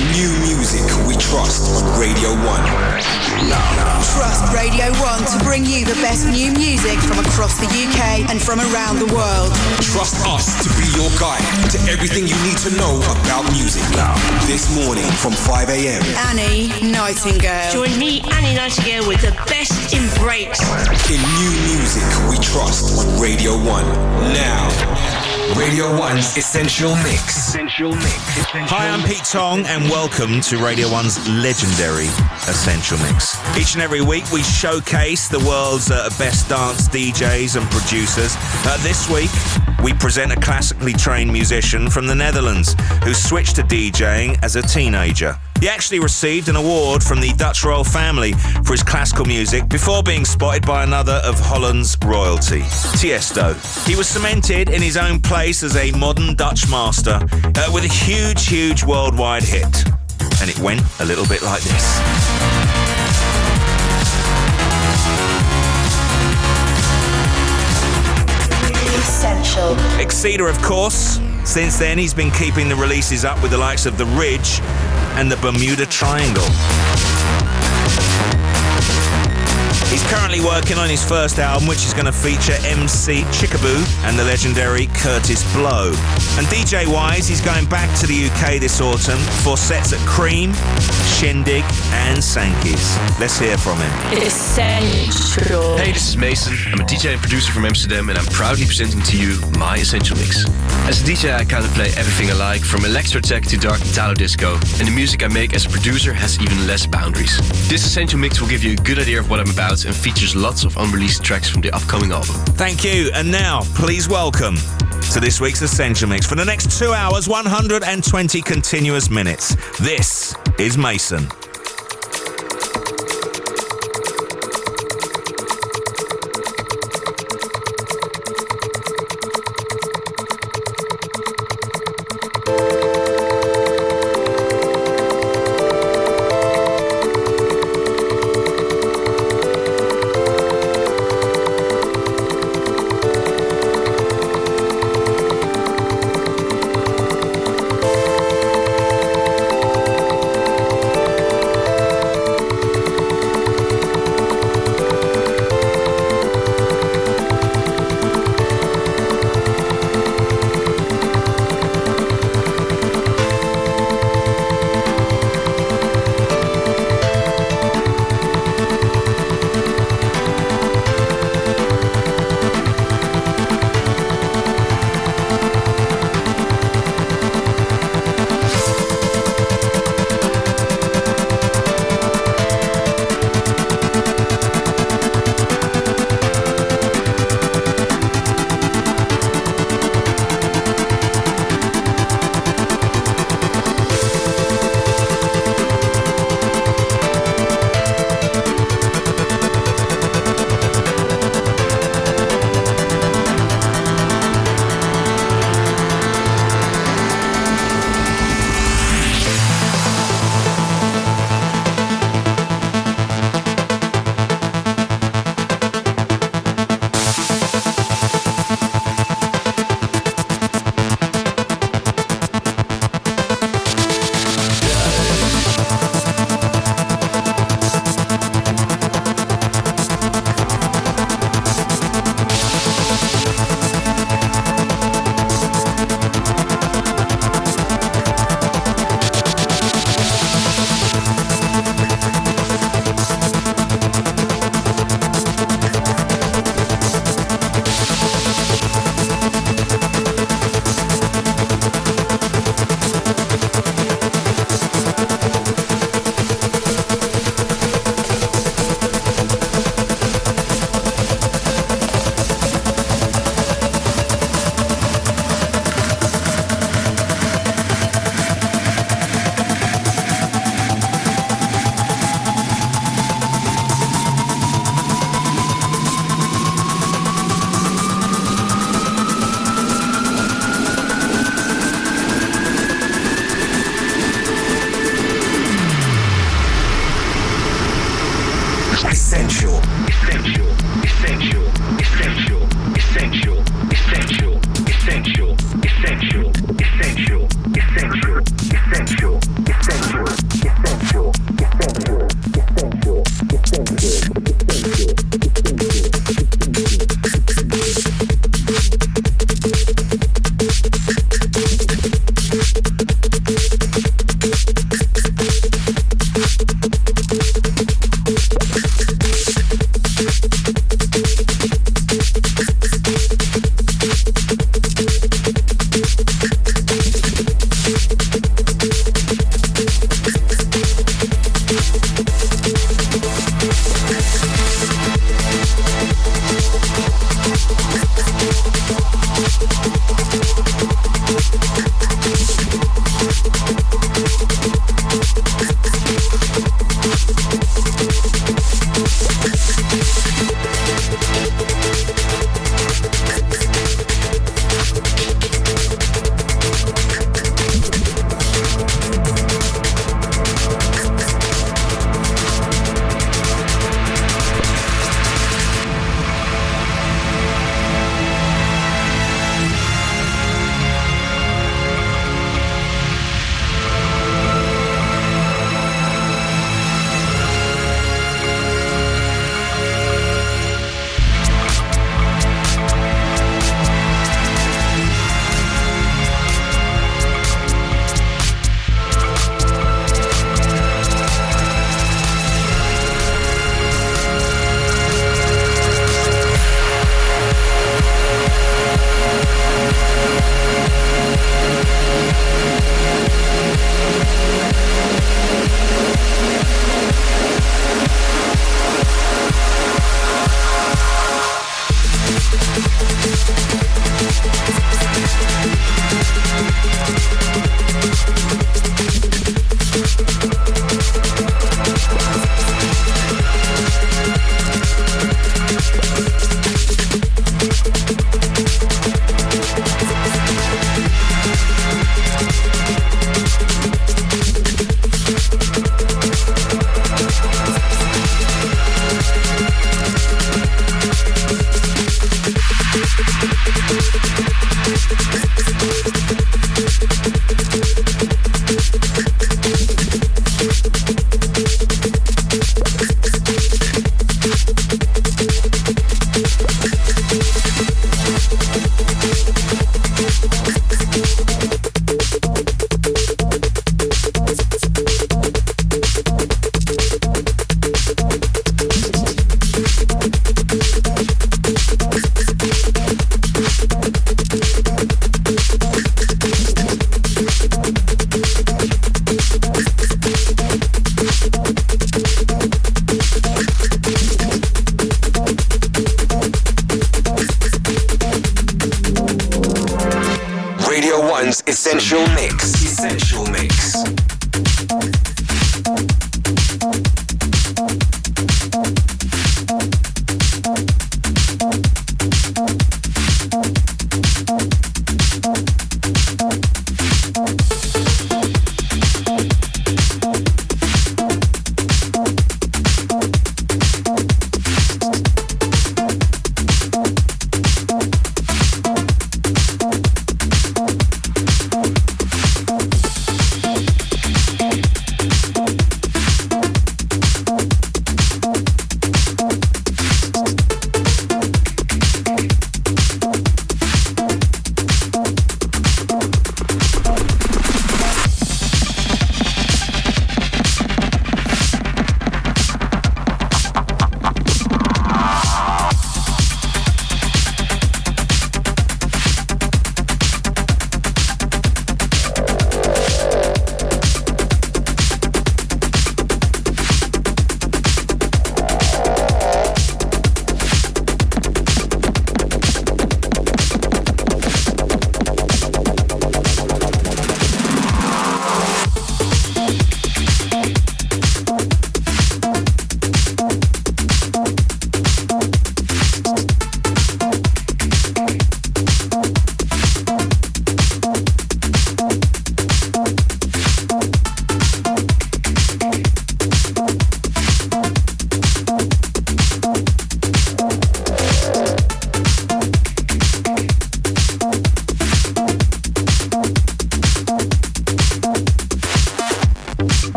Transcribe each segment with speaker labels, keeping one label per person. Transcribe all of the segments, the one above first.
Speaker 1: In new music we trust on Radio 1.
Speaker 2: Trust Radio 1 to bring you the best new music from across the UK and from around the world.
Speaker 1: Trust us to be your guide to everything you need to know about music. Now, This morning from 5 a.m.
Speaker 2: Annie Nightingale.
Speaker 3: Join me, Annie Nightingale, with the best in breaks.
Speaker 1: In new music we trust on Radio 1. Now, Radio 1's Essential Mix. Essential Mix.
Speaker 4: Hi, I'm Pete Tong, and welcome to Radio 1's legendary Essential Mix. Each and every week, we showcase the world's uh, best dance DJs and producers. Uh, this week, we present a classically trained musician from the Netherlands who switched to DJing as a teenager. He actually received an award from the Dutch royal family for his classical music before being spotted by another of Holland's royalty, Tiesto. He was cemented in his own place as a modern Dutch master uh, with a huge, huge worldwide hit. And it went a little bit like this.
Speaker 2: Essential.
Speaker 4: Exceeder, of course. Since then, he's been keeping the releases up with the likes of The Ridge and the Bermuda Triangle. He's currently working on his first album, which is going to feature MC Chickaboo and the legendary Kurtis Blow. And DJ wise, he's going back to the UK this autumn for sets at Cream, Shindig, and Sankey's. Let's hear from him.
Speaker 3: Essential.
Speaker 5: Hey, this is Mason. I'm a DJ and producer from Amsterdam, and I'm proudly presenting to you my Essential Mix. As a DJ, I kind of play everything I like, from electro tech to dark Italo disco, and the music I make as a producer has even less boundaries. This Essential Mix will give you a good idea of what I'm about and features lots of unreleased tracks from the upcoming album.
Speaker 4: Thank you. And now, please welcome to this week's Essential Mix for the next two hours, 120 continuous minutes. This is Mason.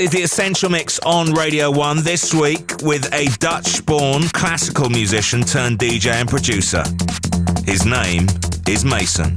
Speaker 4: Is the Essential Mix on Radio 1 this week with a Dutch born classical musician turned DJ and producer. His name is Mason.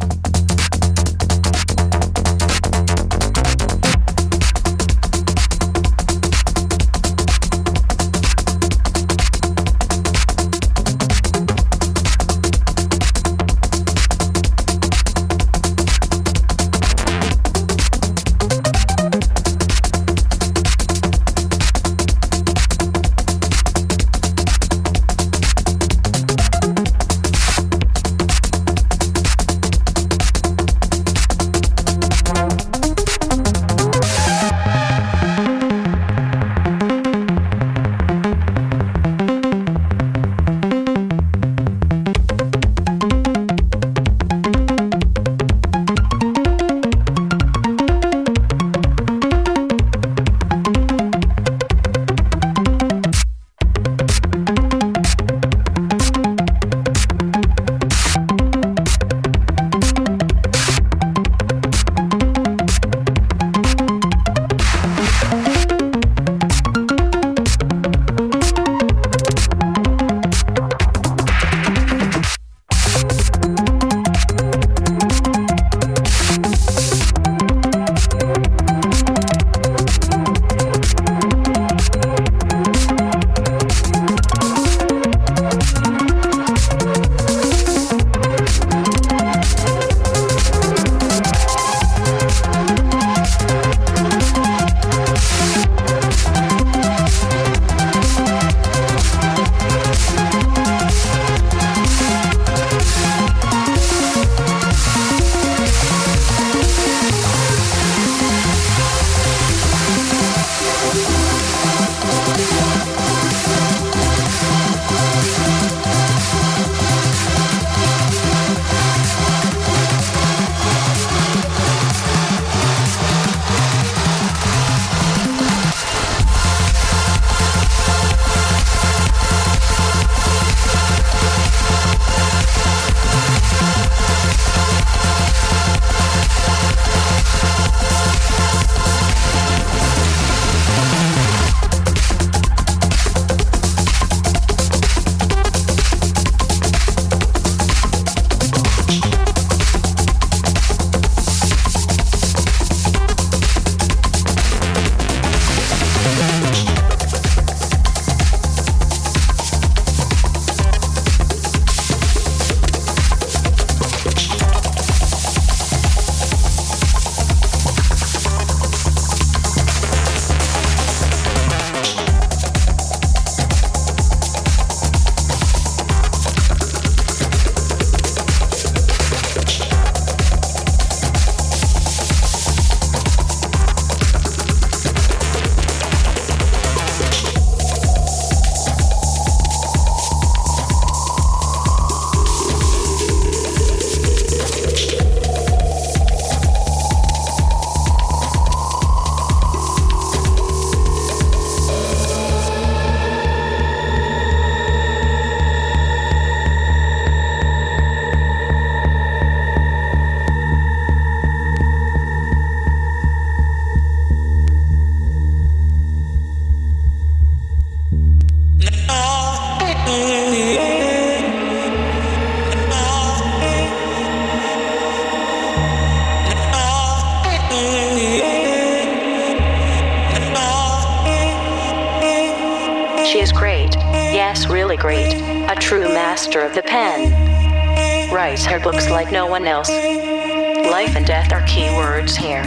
Speaker 6: One else. Life and death are key words here.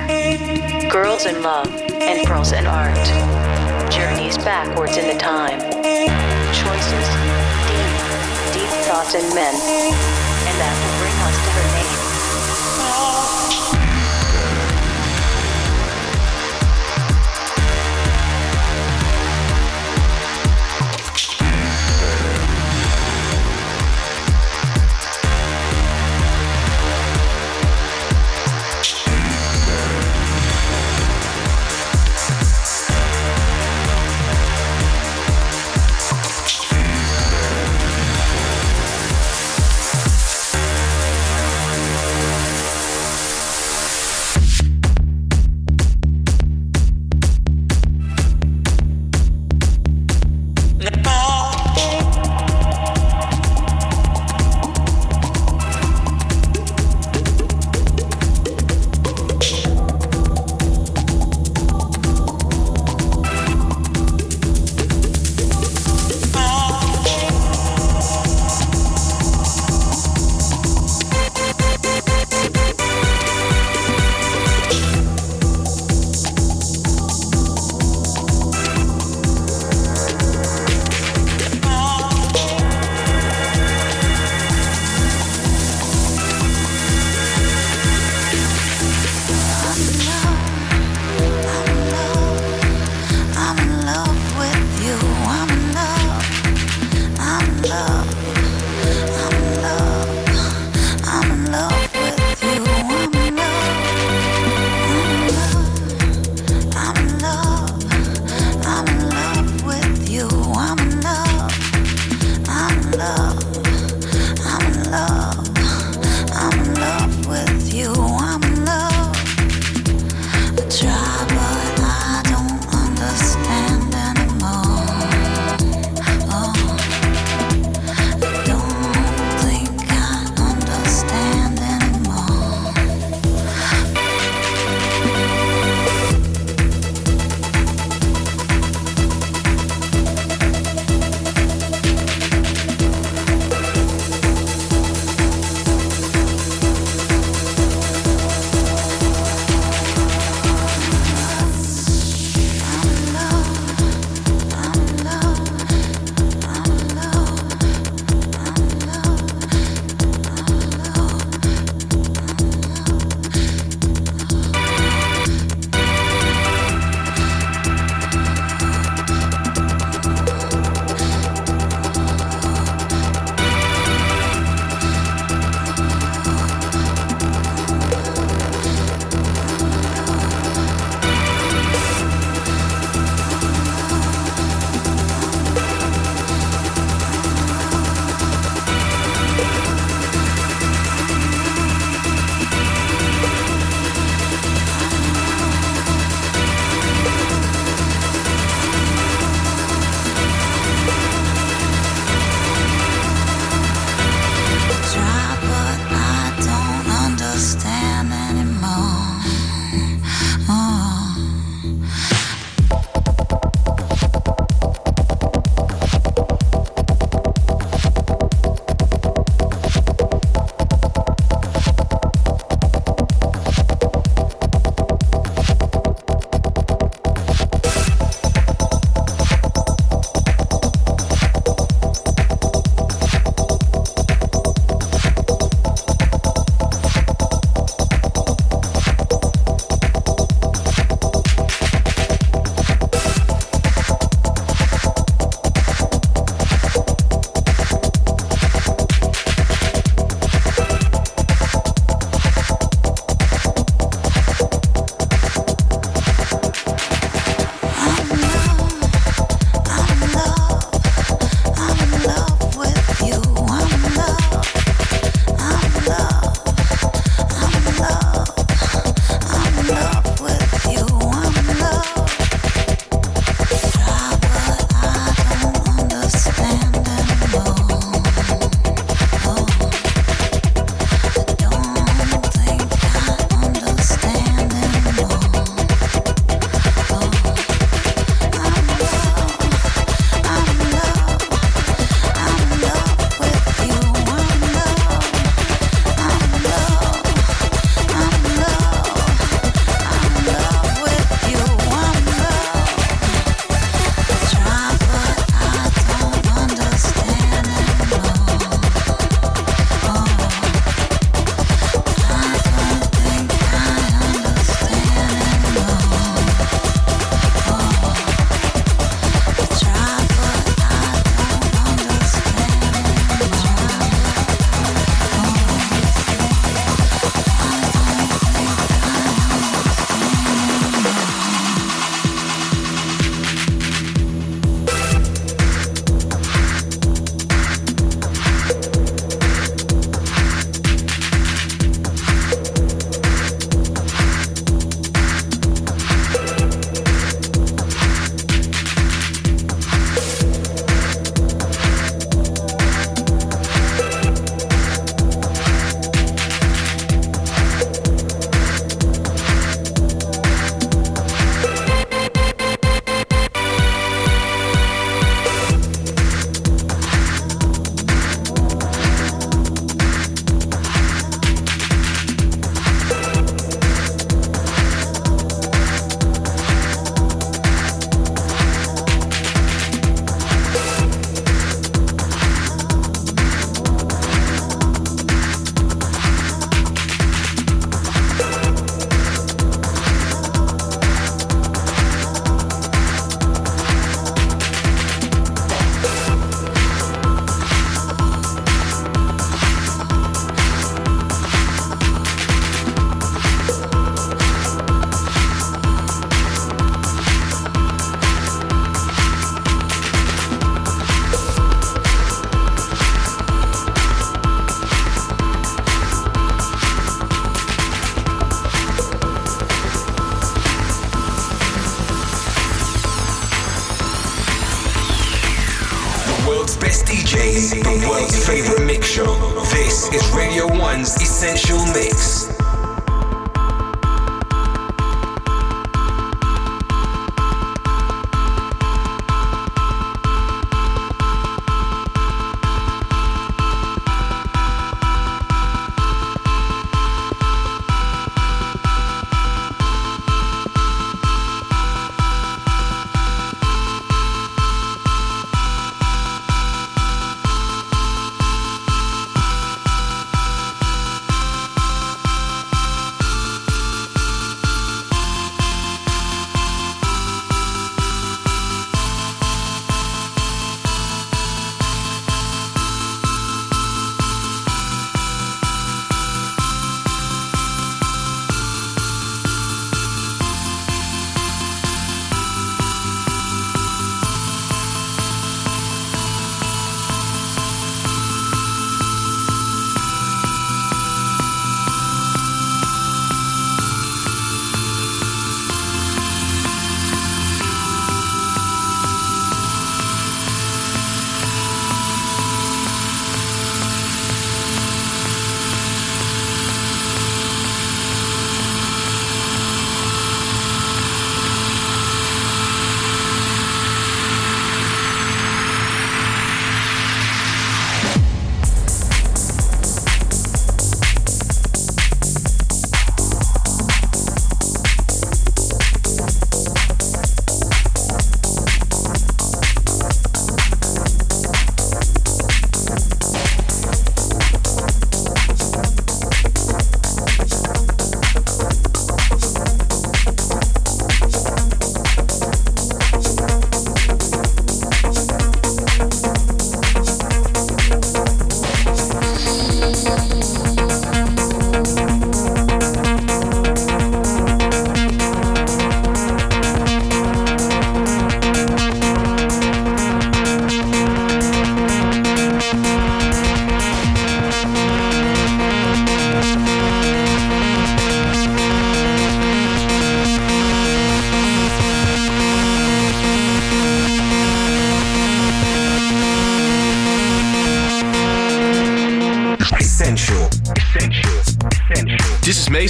Speaker 6: Girls in love, and prose in art. Journeys backwards in the time. Choices, deep, deep thoughts in men.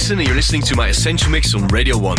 Speaker 5: Mason, and you're listening to my Essential Mix on Radio 1.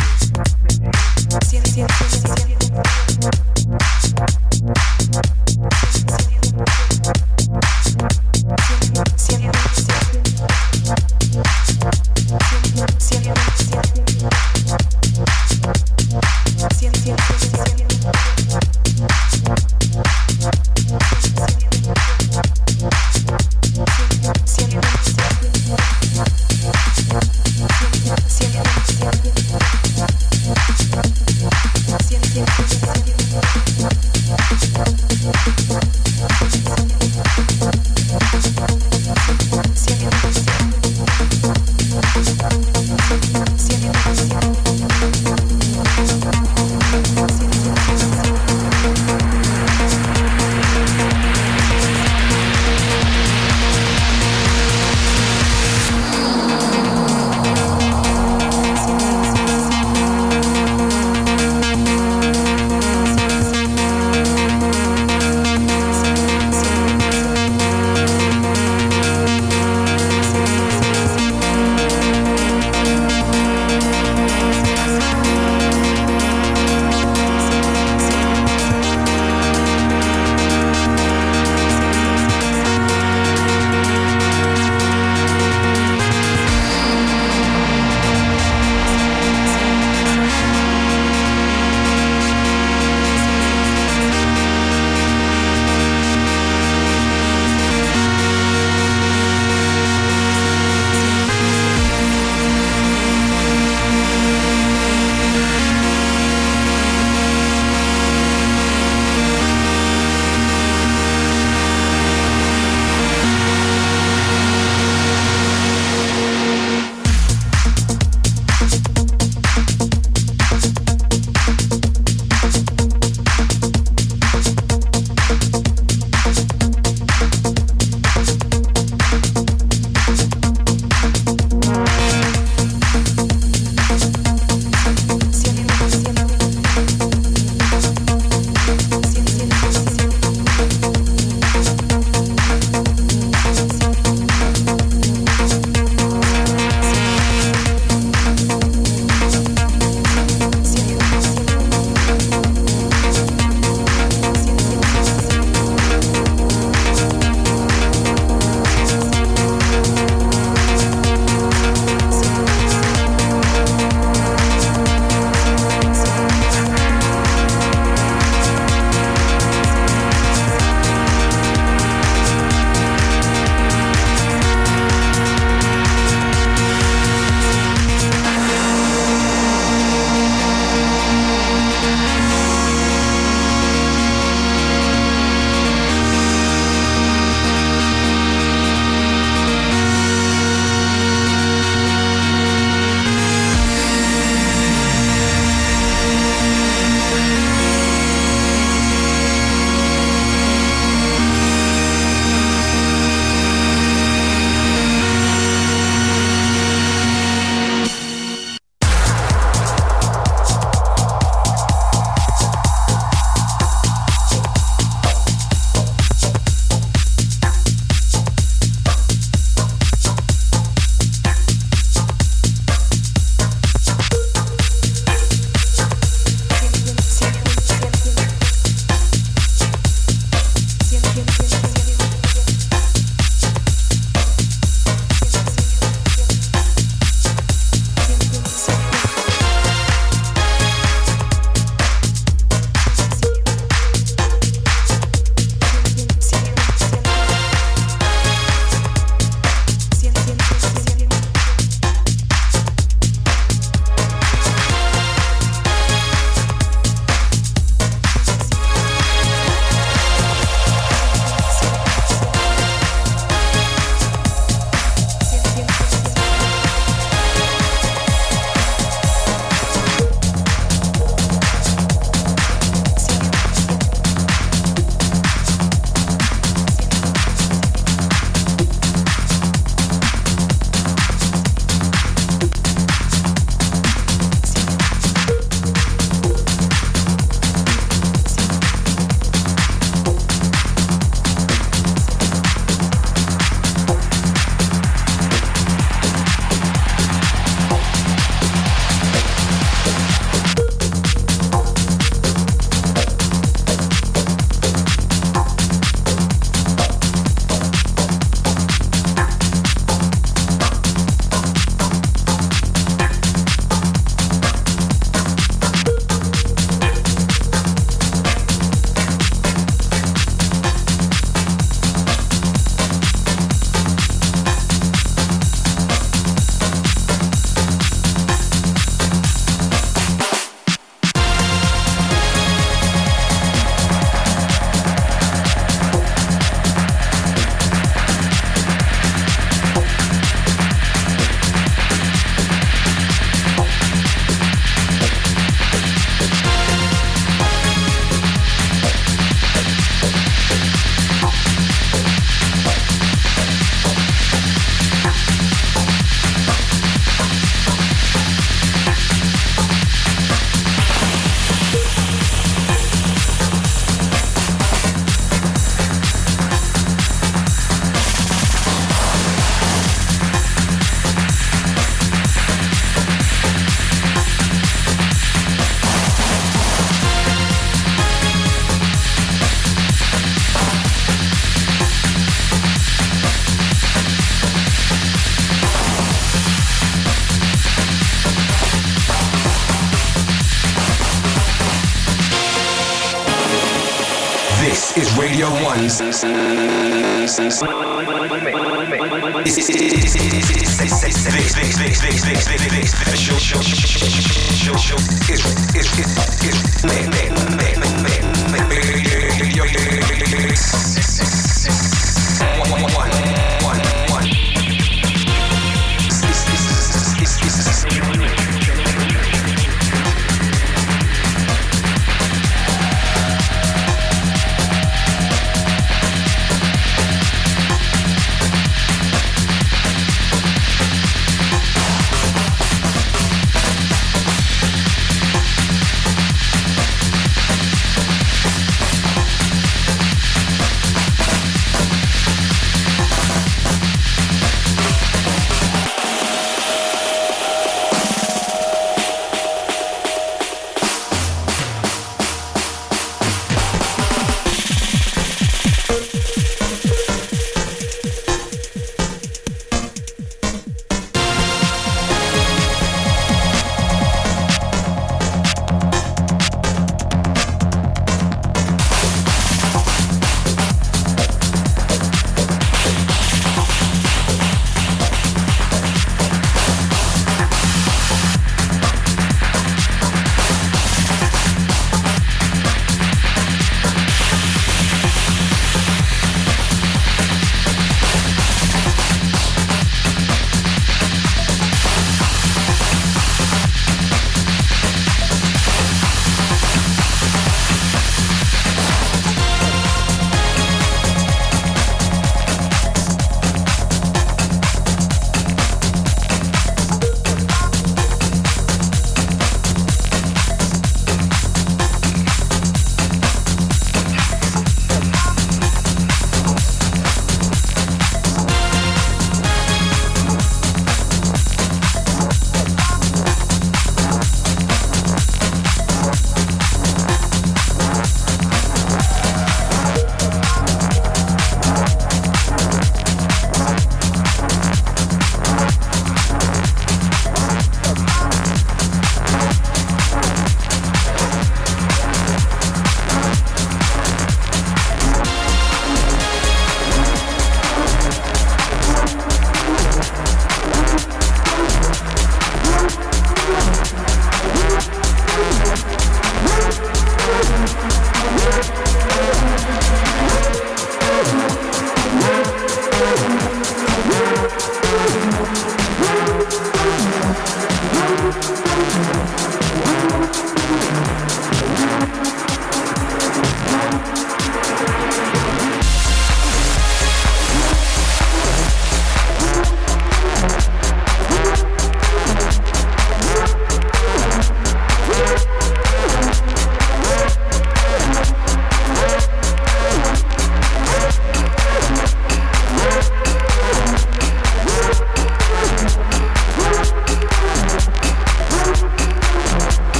Speaker 1: 1's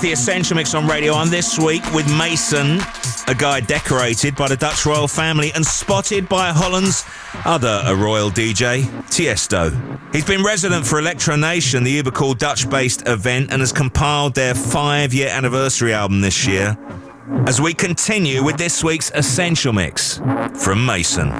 Speaker 4: is the Essential Mix on Radio On this week with Mason, a guy decorated by the Dutch royal family and spotted by Holland's other a royal DJ, Tiesto. He's been resident for Electro Nation, the uber cool Dutch-based event, and has compiled their five-year anniversary album this year. As we continue with this week's Essential Mix from Mason.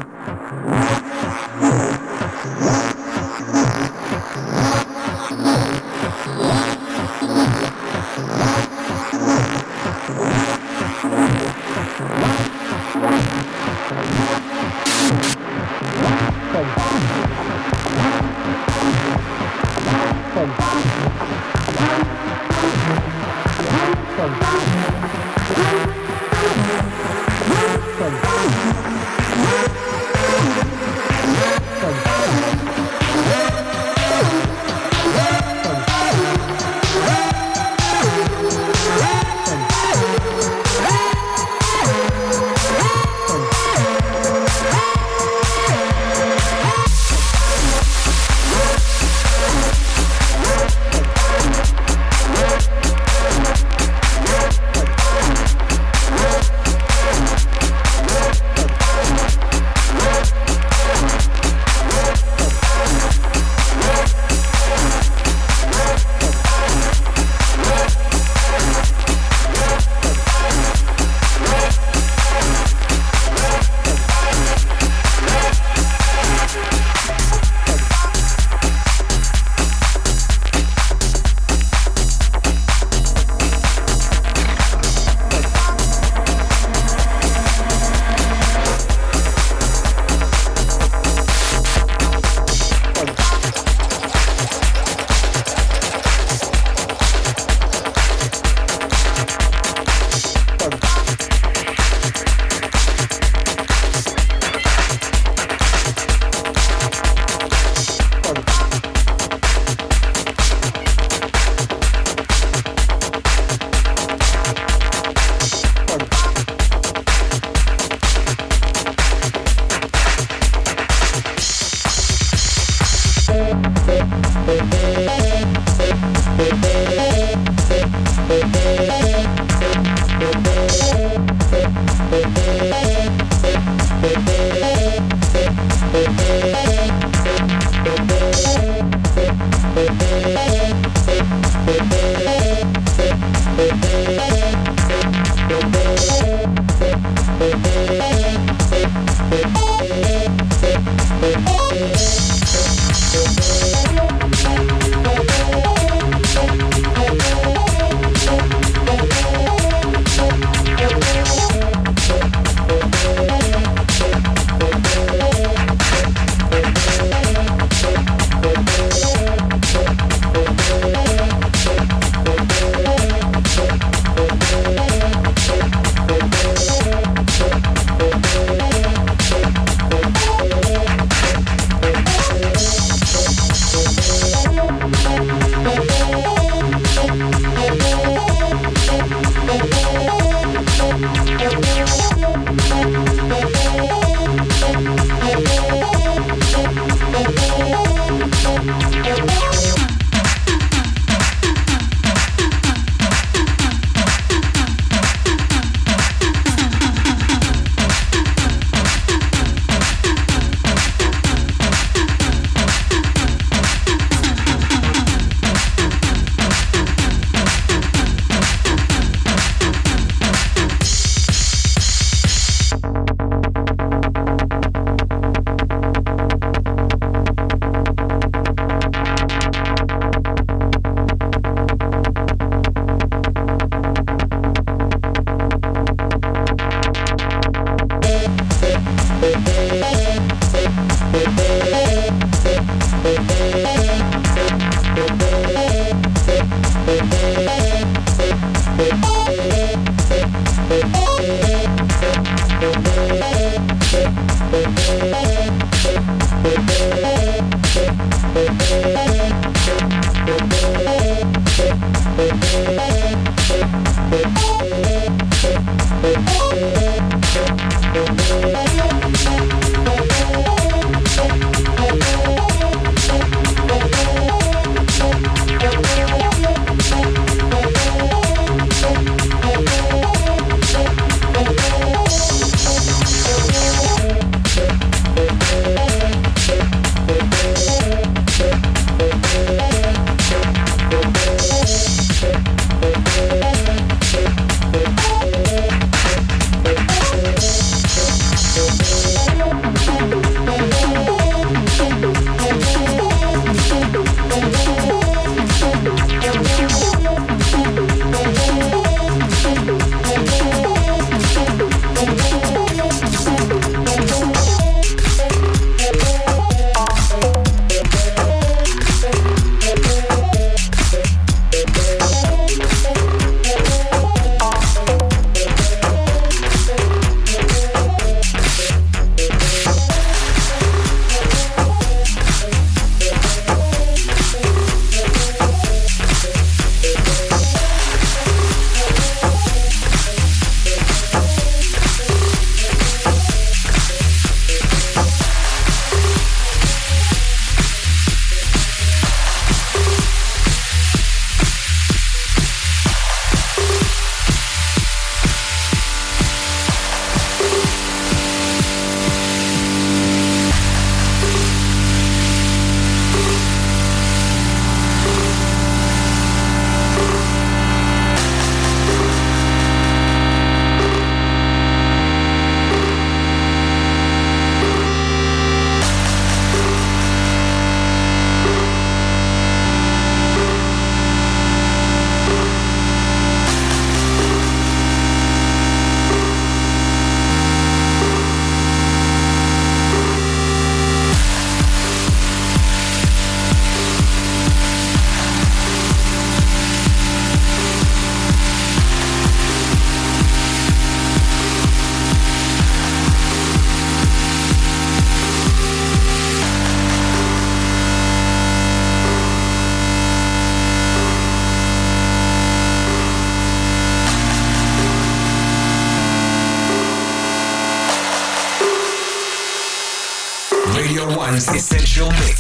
Speaker 1: Everybody over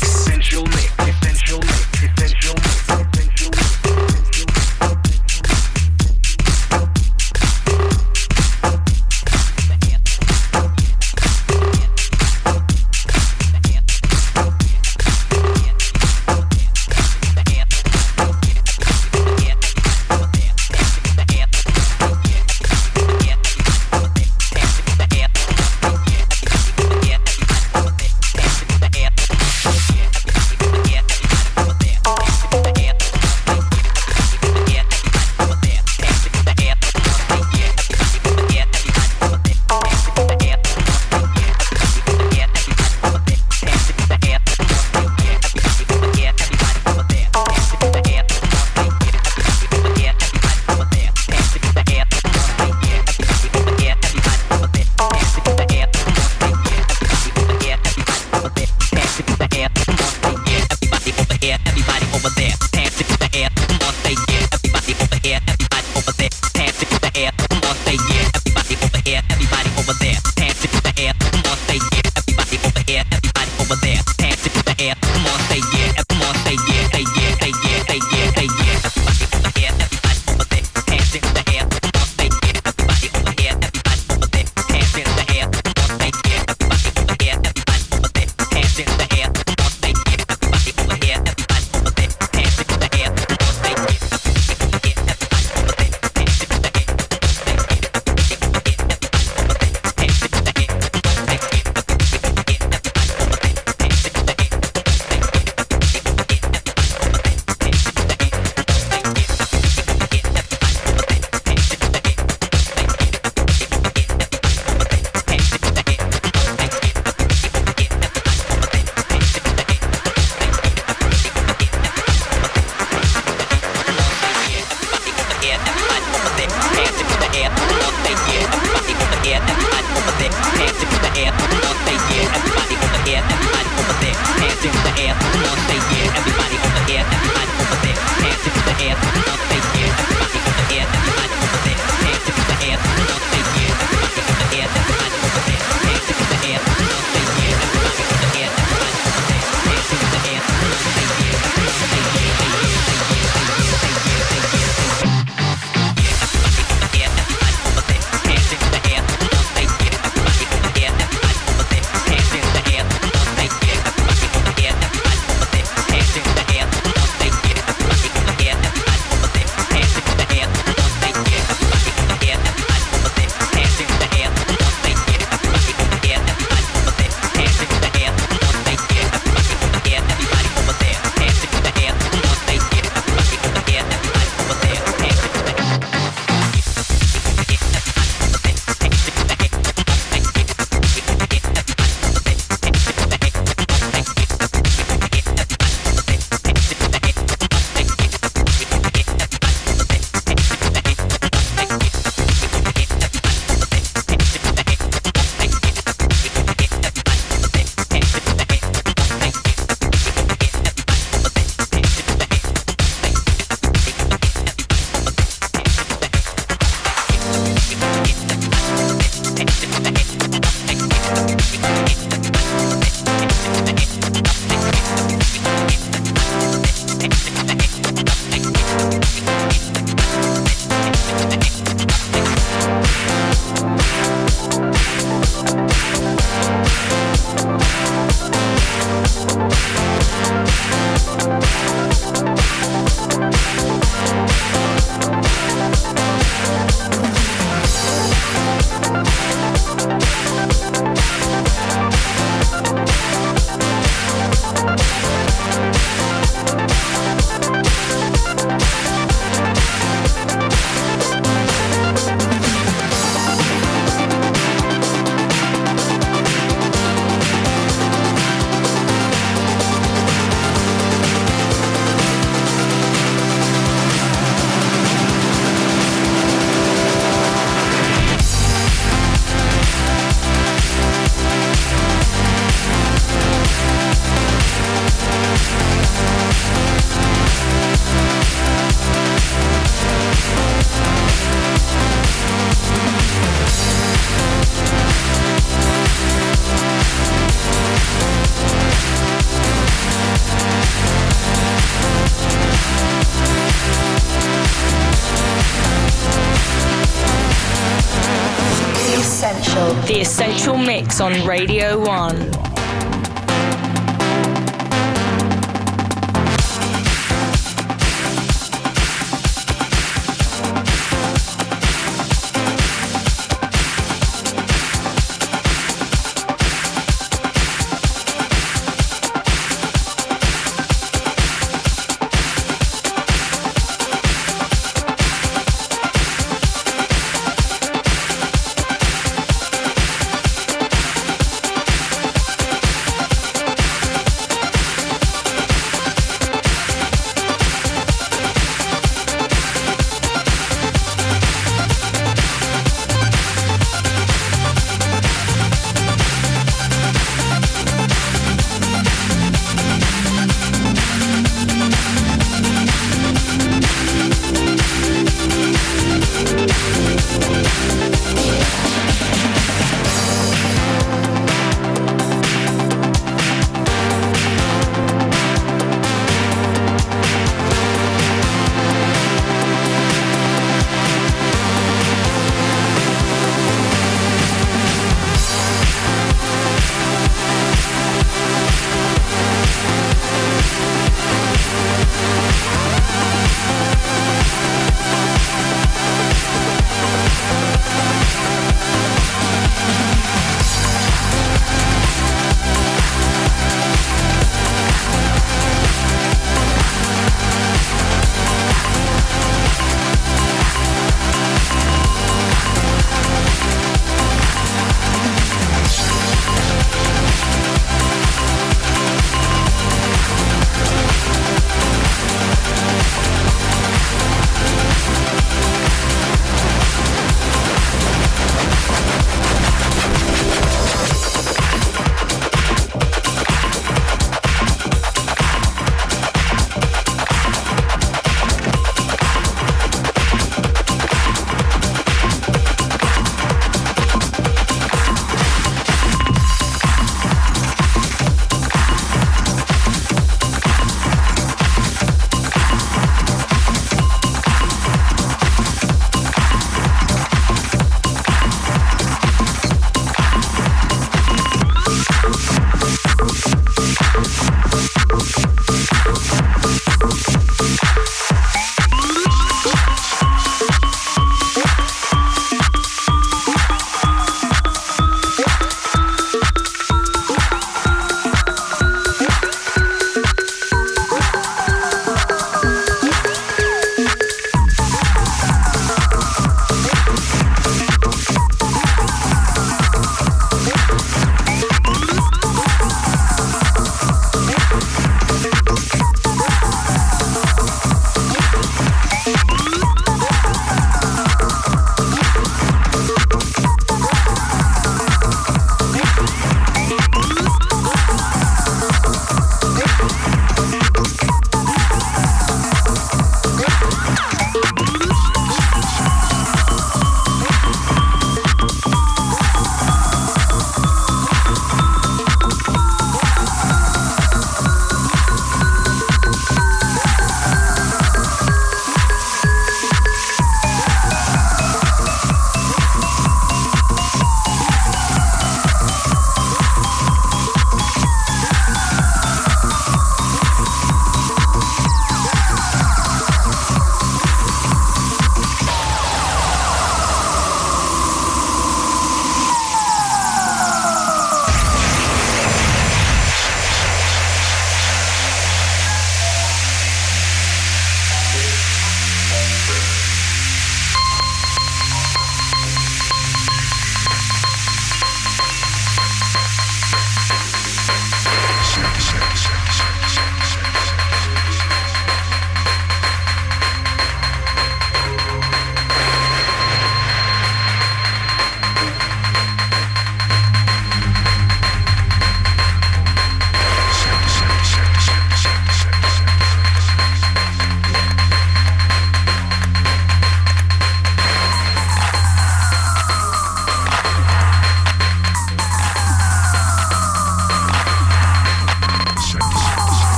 Speaker 1: on
Speaker 7: Radio 1.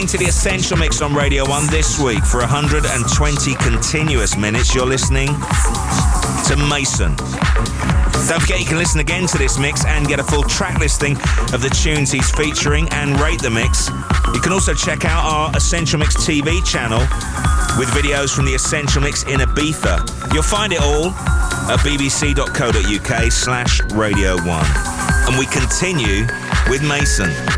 Speaker 4: Listening to the Essential Mix on Radio 1 this week. For 120 continuous minutes, you're listening to Mason. Don't forget you can listen again to this mix and get a full track listing of the tunes he's featuring and rate the mix. You can also check out our Essential Mix TV channel with videos from the Essential Mix in Ibiza. You'll find it all at bbc.co.uk slash Radio 1. And we continue with Mason.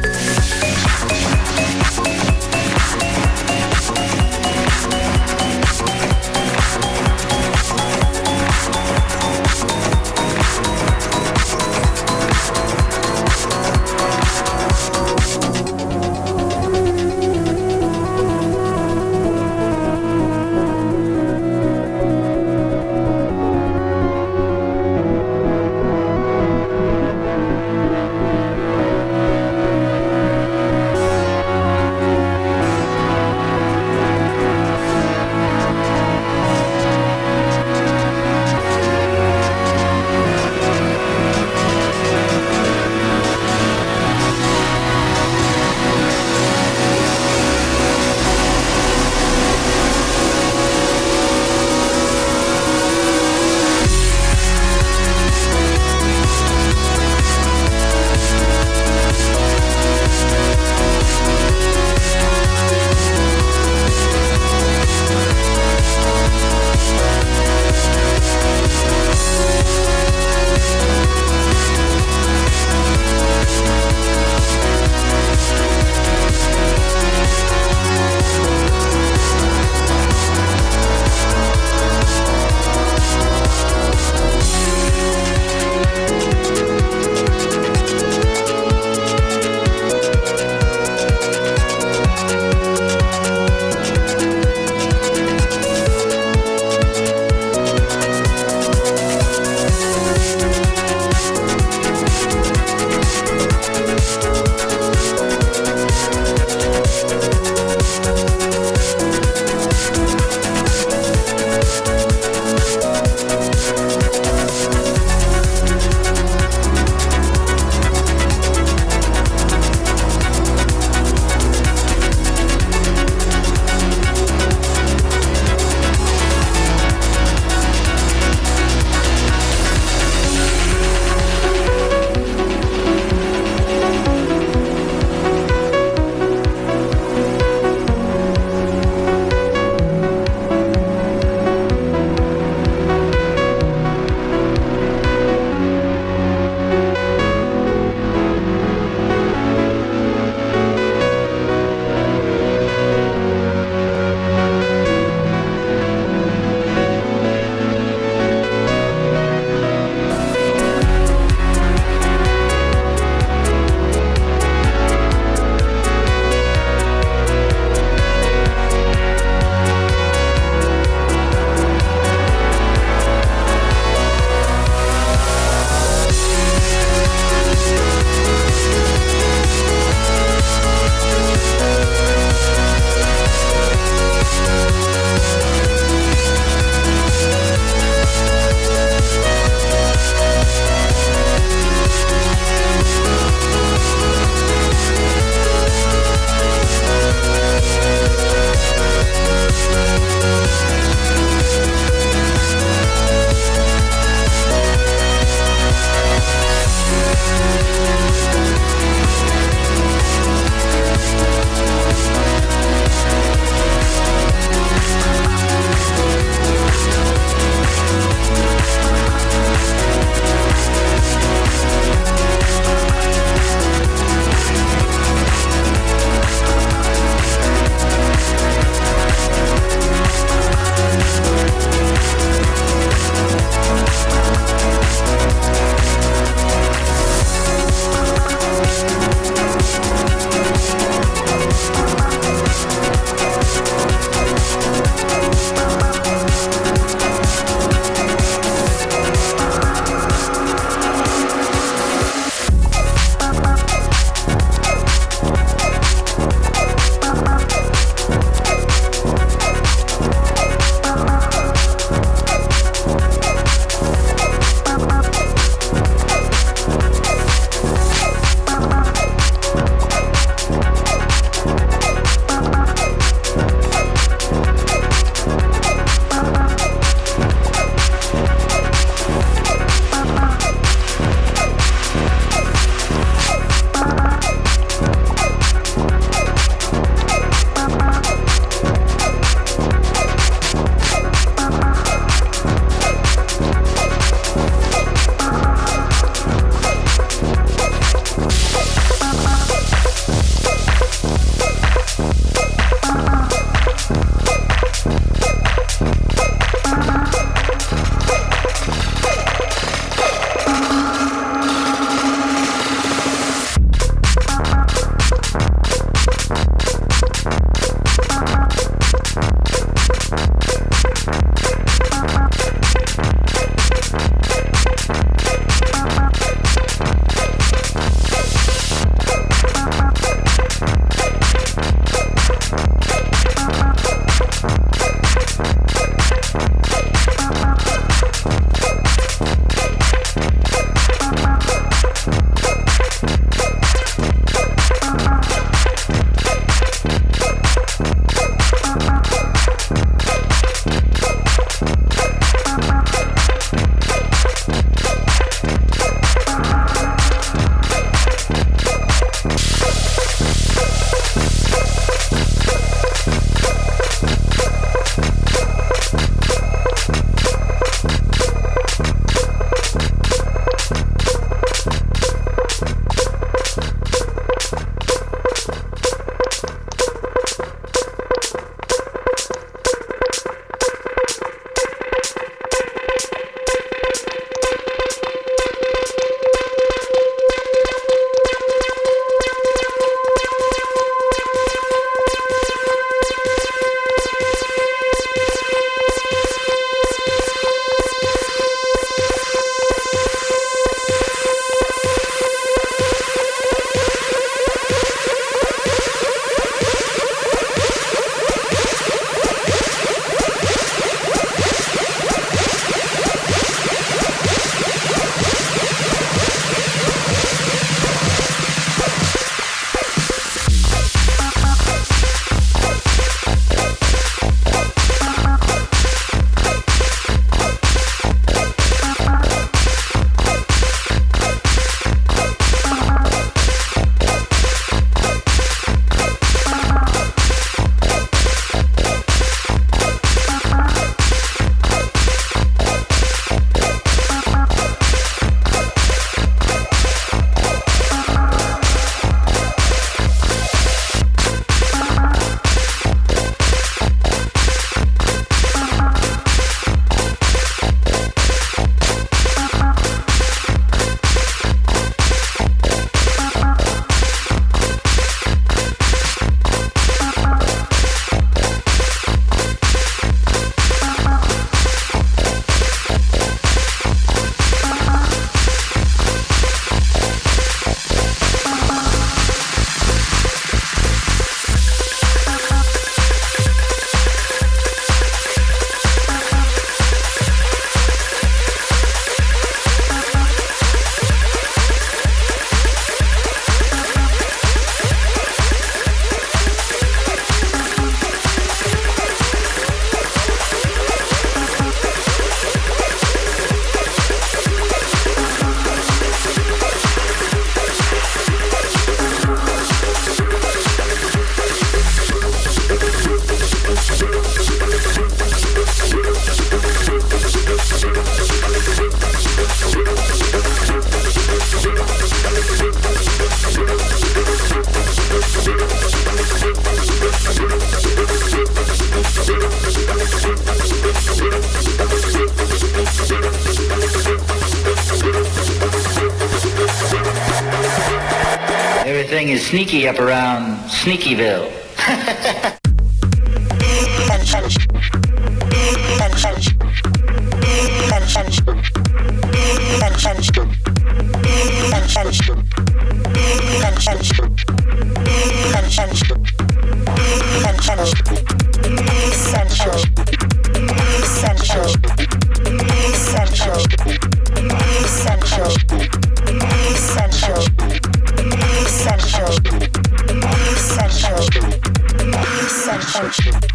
Speaker 8: Around Sneakyville. Everything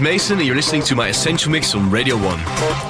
Speaker 5: Mason, and you're listening to my Essential Mix on Radio 1.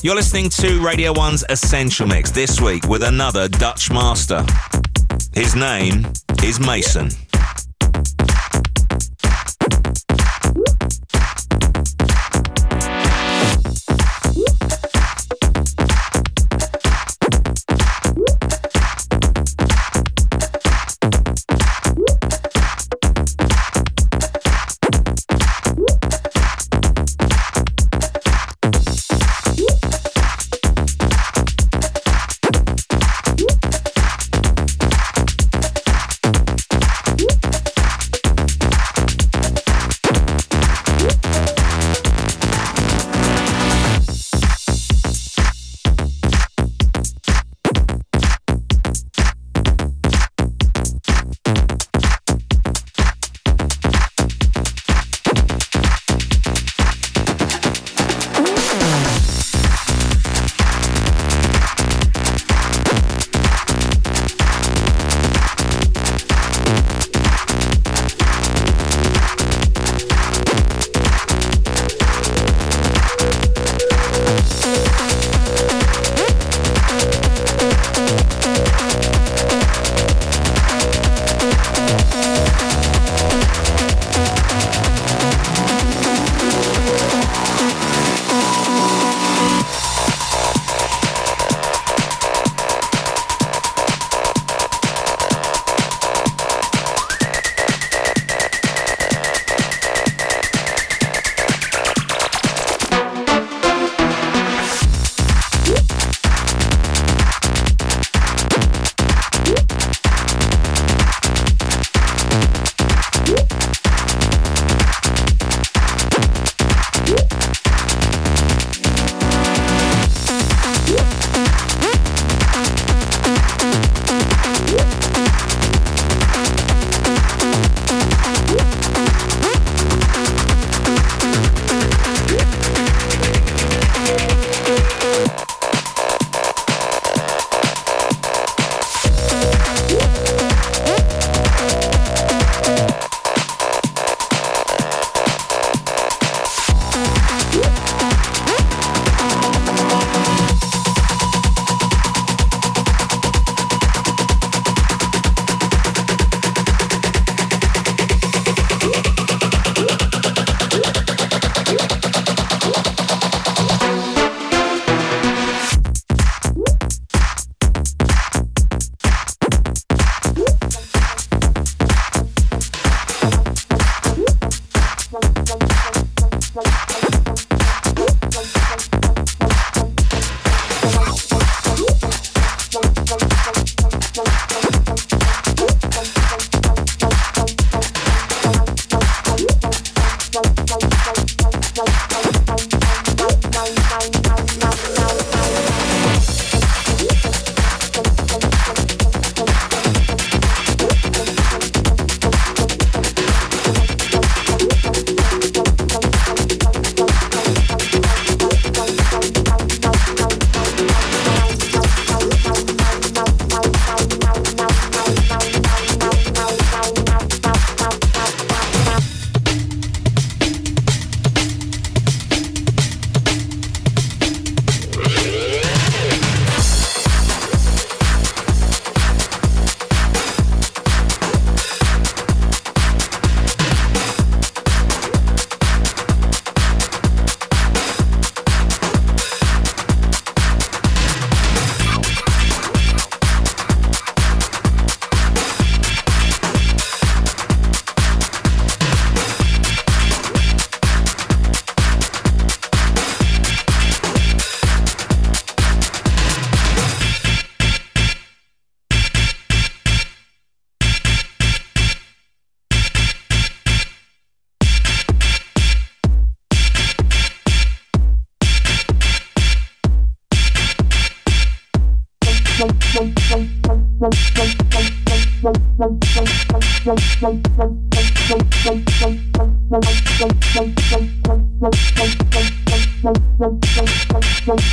Speaker 4: You're listening to Radio 1's Essential Mix this week with another Dutch master. His name is Mason.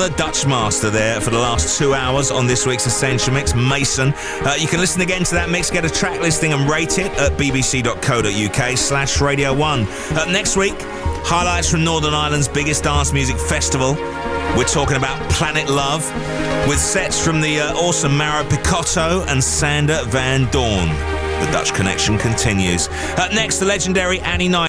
Speaker 4: another Dutch master there for the last two hours on this week's Essential Mix, Mason. Uh, you can listen again to that mix, get a track listing and rate it at bbc.co.uk slash Radio 1. Uh, next week, highlights from Northern Ireland's biggest dance music festival. We're talking about Planet Love with sets from the uh, awesome Mauro Picotto and Sander van Doorn. The Dutch connection continues. Uh, next, the legendary Annie Knight.